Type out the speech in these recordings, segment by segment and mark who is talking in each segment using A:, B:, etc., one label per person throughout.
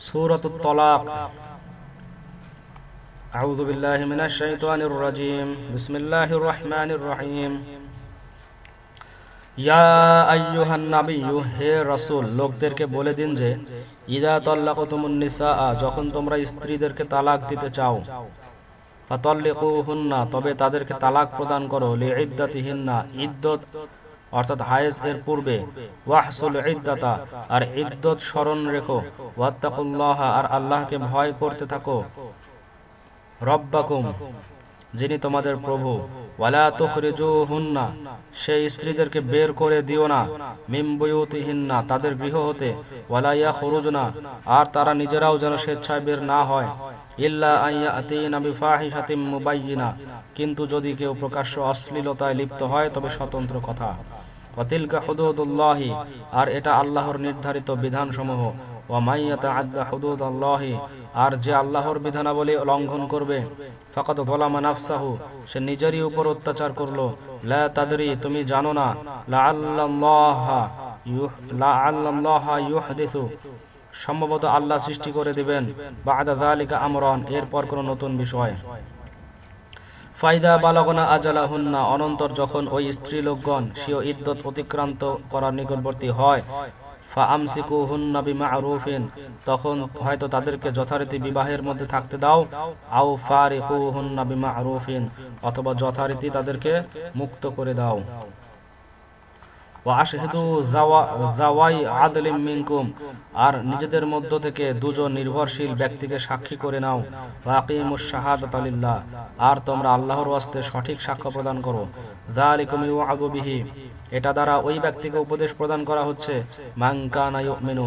A: سورة الطلاق أعوذ بالله من الشيطان الرجيم بسم الله الرحمن الرحيم ইয়া আইয়ুহান নাবিয়্যু হে রাসূল লোকদেরকে বলে দিন যে ইদা তাল্লাকতুমুন নিসা যখন তোমরা স্ত্রীদেরকে তালাক দিতে চাও ফাতাল্লিকুহুন্না তবে তাদেরকে তালাক প্রদান করো লিইদ্দাতিহিন্না ইদ্দত অর্থাৎ হায়েজ এর পূর্বে, ওয়াহসুল ইদ্দাতা, আর ইদ্দত স্মরণ রেখো, ওয়াত্তাকুল্লাহ, আর আল্লাহকে ভয় করতে থাকো। রব্বাকুম, যিনি তোমাদের প্রভু, ওয়ালা তুখরিজুহুন্না, সেই স্ত্রীদেরকে বের করে দিও না মিমবুয়ুতিহিন্না তাদের গৃহ হতে, ওয়ালা ইয়াখরুজনা, আর তারা নিজেরাও যেন স্বেচ্ছায় বের না হয়, ইল্লা আইয়াতিনা বিফাহিশাতিম মুবাইয়িনা, কিন্তু যদি কেউ প্রকাশ্য অশ্লীলতায় লিপ্ত হয়, তবে স্বতন্ত্র কথা। আর এটা আল্লাহর নির্ধারিত আদ্দা হুদুদাল্লাহি, আর যে আল্লাহর বিধানাবলী লঙ্ঘন করবে, ফাকাদ যালামা সে নিজেরই উপর অত্যাচার করল। লা তুমি জানো না। সম্ভবত আল্লাহ সৃষ্টি করে দিবেন। বাদা যালিকা আমরান, এরপর কোন নতুন বিষয়। ফাইদা বালাগনা আজালাহুন্না, অনন্তর যখন ওই স্ত্রী লোকগণ সিও ইদ্যত অতিক্রান্ত করার নিকটবর্তী হয় তখন হয়তো তাদেরকে যথারীতি বিবাহের মধ্যে থাকতে দাও, আও বিমা আরফিন অথবা যথারীতি তাদেরকে মুক্ত করে দাও। আর নিজেদের মধ্য থেকে দুজন নির্ভরশীল ব্যক্তিকে সাক্ষী করে নাও। আর তোমরা আল্লাহর ওয়াস্তে সঠিক সাক্ষ্য প্রদান করো। এটা দ্বারা ওই ব্যক্তিকে উপদেশ প্রদান করা হচ্ছে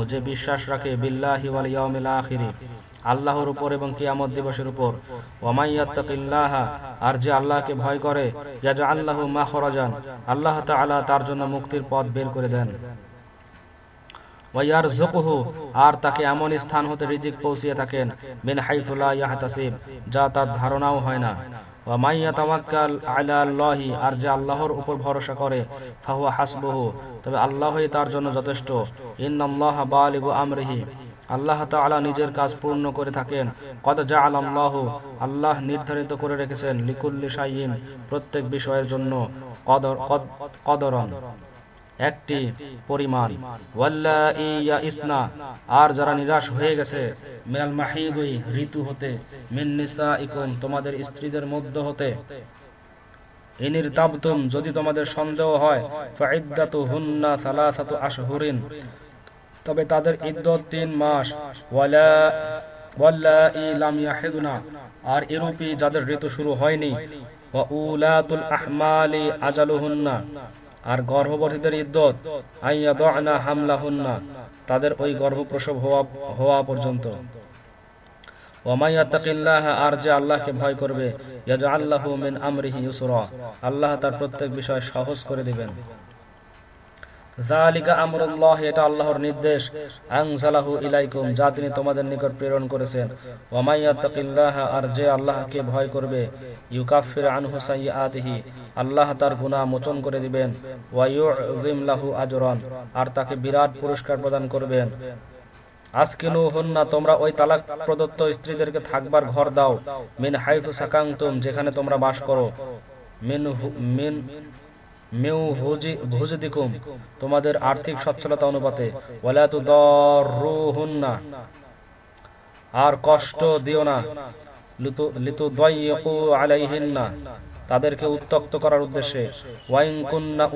A: যে বিশ্বাস রাখে বিল্লাহি ওয়াল আখিরি। আল্লাহর উপর এবং কিয়ামত দিবসের উপর। আর যে আল্লাহকে ভয় করে আল্লাহ মাখরাজান, আল্লাহ তাআলা তার জন্য মুক্তির পথ বের করে দেন। আর তাকে এমন স্থান হতে রিজিক পৌঁছিয়ে থাকেন বিন হাইফুলা ইয়াহতাসিব, যা তার ধারণাও হয় না। আর যে আল্লাহর উপর ভরসা করে, ফাহুয়া তবে আল্লাহই তার জন্য যথেষ্ট। ইন্নাল্লাহ বালিগু আমরিহি আল্লাহ তাআলা নিজের কাজ পূর্ণ করে থাকেন। কদ জাআল আল্লাহ আল্লাহ নির্ধারিত করে রেখেছেন লিকুল্লি শাইইন, প্রত্যেক বিষয়ের জন্য, কদর কদরন। একটি পরিমাণ। ইসনা আর যারা নিরাশ হয়ে গেছে, মিনাল মাহিদুই ঋতু হতে, মিন নিসাইকুম তোমাদের স্ত্রীদের মধ্য হতে। ইনির তাবতুম যদি তোমাদের সন্দেহ হয় ফাইদ্দাতু হুন্না সালাসাতু আশহুরিন। তবে তাদের ইদ্যত তিন মাস। আর এরূপই যাদের ঋতু শুরু হয়নি আর গর্ভবতীদের ইদ্যত আইয়া দনা হামলা তাদের ওই গর্ভপ্রসব হওয়া হওয়া পর্যন্ত। আর যে আল্লাহকে ভয় করবে আল্লাহ তার প্রত্যেক বিষয় সহজ করে দিবেন। এটা আল্লাহর নির্দেশ। আনজালাহু ইলাইকুম, যা তিনি তোমাদের নিকট প্রেরণ করেছেন। আর আল্লাহকে ভয় করবে আল্লাহ তার গুনাহ মোচন করে দিবেন। আজরান, আর তাকে বিরাট পুরস্কার প্রদান করবেন। আজকিনু হন্না তোমরা ওই তালাক প্রদত্ত স্ত্রীদেরকে থাকবার ঘর দাও। মিন হাইফু সাকাংতুম যেখানে তোমরা বাস করো। মিন মিন তোমাদের আর্থিক সচ্ছলতা অনুপাতে আর কষ্ট দিও না আলাইহিন্না, তাদেরকে উত্তক্ত করার উদ্দেশ্যে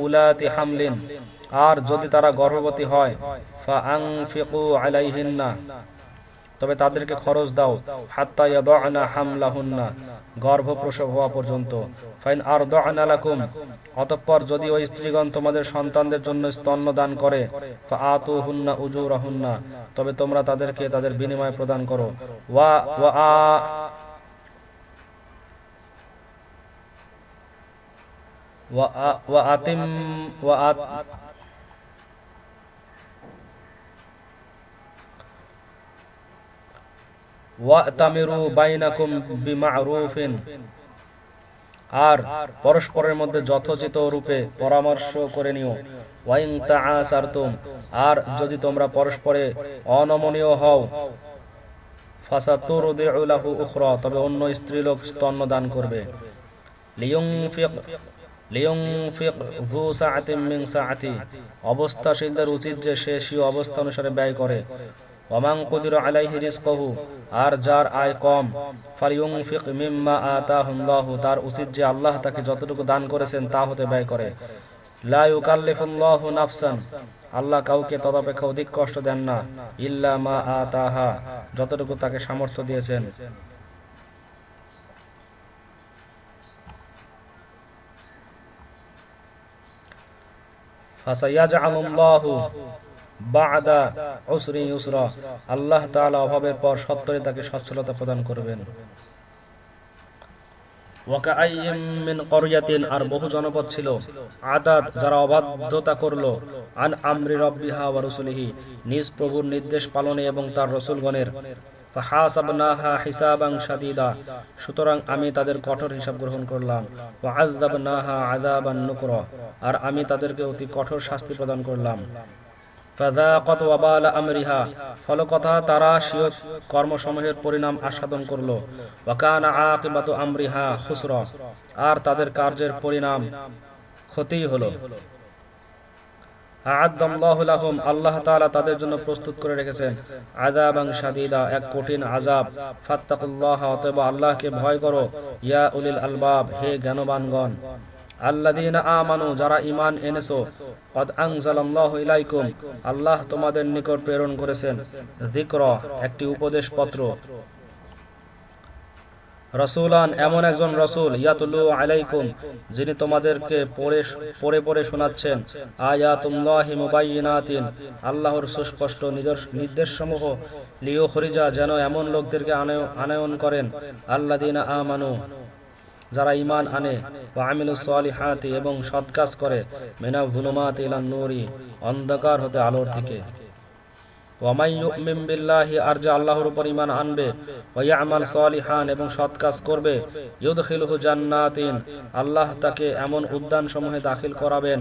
A: উলাতি হামলিন, আর যদি তারা গর্ভবতী হয় ফা তবে তাদেরকে খরচ দাও, হাত্তা ইয়াদআনা হামলাহুন্না গর্ভ প্রসব হওয়া পর্যন্ত। ফাইন আরদানা লাকুম। অতঃপর যদি ওই স্ত্রীগণ তোমাদের সন্তানদের জন্য স্তন্য দান করে, ফাআতুহুন্না উজুরাহুন্না, তবে তোমরা তাদেরকে তাদের বিনিময় প্রদান করো। ওয়া ওয়া আতিম, ওয়া আর পরস্পরের মধ্যে যথোচিত রূপে পরামর্শ করে নিও। আর যদি তোমরা পরস্পরে অনমনীয় হও তবে অন্য স্ত্রীলোক স্তন্য দান করবে অবস্থাশীলদের উচিত যে সে স্বীয় অবস্থা অনুসারে ব্যয় করে। ওমান কুদির আলাইহি রিজকুহু, আর যার আয় কম ফালিয়ুনফিক মিম্মা আতাহুল্লাহু, তার উচিত যে আল্লাহ তাকে যতটুকু দান করেছেন তা হতে ব্যয় করে। লা ইউকাল্লিফুল্লাহু নাফসান, আল্লাহ কাউকে তদপেক্ষা অধিক কষ্ট দেন না, ইল্লা মা আতাহা, যতটুকু তাকে সামর্থ্য দিয়েছেন। ফাসায়াজআলুল্লাহু বা'দা উসরি ইউসরা। আল্লাহ তাআলা অভাবের পর সত্তরে তাকে সচ্ছলতা প্রদান করবেন। আর বহু জনপদ ছিল আদাত যারা অবাধ্যতা করল, আন আমরি রব্বিহা ওয়া রুসুলিহি, নিজ প্রভুর নির্দেশ পালনে এবং তার রসুলগণের। সুতরাং আমি তাদের কঠোর হিসাব গ্রহণ করলাম। আর আমি তাদেরকে অতি কঠোর শাস্তি প্রদান করলাম। ফাযাকাত ওয়াবাল আমরিহা। তারা কর্মসমূহের পরিণাম আস্বাদন করল। আকিবাতু আমরিহা আর তাদের কার্যের পরিণাম ক্ষতিই হলো। আল্লাহ তাআলা তাদের জন্য প্রস্তুত করে রেখেছেন। আযাবান শাদীদা, এক কঠিন আযাব। ফাত্তাকুল্লাহ, অতএব আল্লাহকে ভয় করো। ইয়া উলিল আলবাব, হে জ্ঞানবানগণ। আল্লাহ তোমাদের নিকট প্রেরণ করেছেন। একটি উপদেশ পত্র রসুলান, এমন একজন রসুল আলাইকুম, যিনি তোমাদেরকে পড়ে পড়ে পড়ে শোনাচ্ছেন। আয়াতুল্লাহি আল্লাহর সুস্পষ্ট নির্দেশসমূহ লিও খরিজা যেন এমন লোকদেরকে আনয়ন করেন। আল্লাদিনা আমানু যারা ইমান আনে ও আমিলু সালিহাতি এবং সৎ কাজ করে মেনা ভুলুমাত নূরি, অন্ধকার হতে আলোর দিকে। আর আল্লাহর উপর ইমান আনবে এবং করবে আল্লাহ তাকে এমন উদ্যান সমূহে দাখিল করাবেন।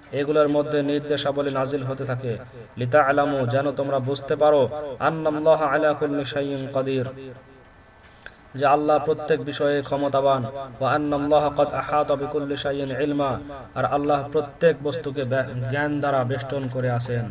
A: এগুলোর মধ্যে নির্দেশাবলী নাজিল হতে থাকে। লিতা আলামু যেন তোমরা বুঝতে পারো, আন্নাল্লাহ কাদির। যে আল্লাহ প্রত্যেক বিষয়ে ক্ষমতাবান ও আন্নাল্লাহ আর আল্লাহ প্রত্যেক বস্তুকে জ্ঞান দ্বারা বেষ্টন করে আছেন।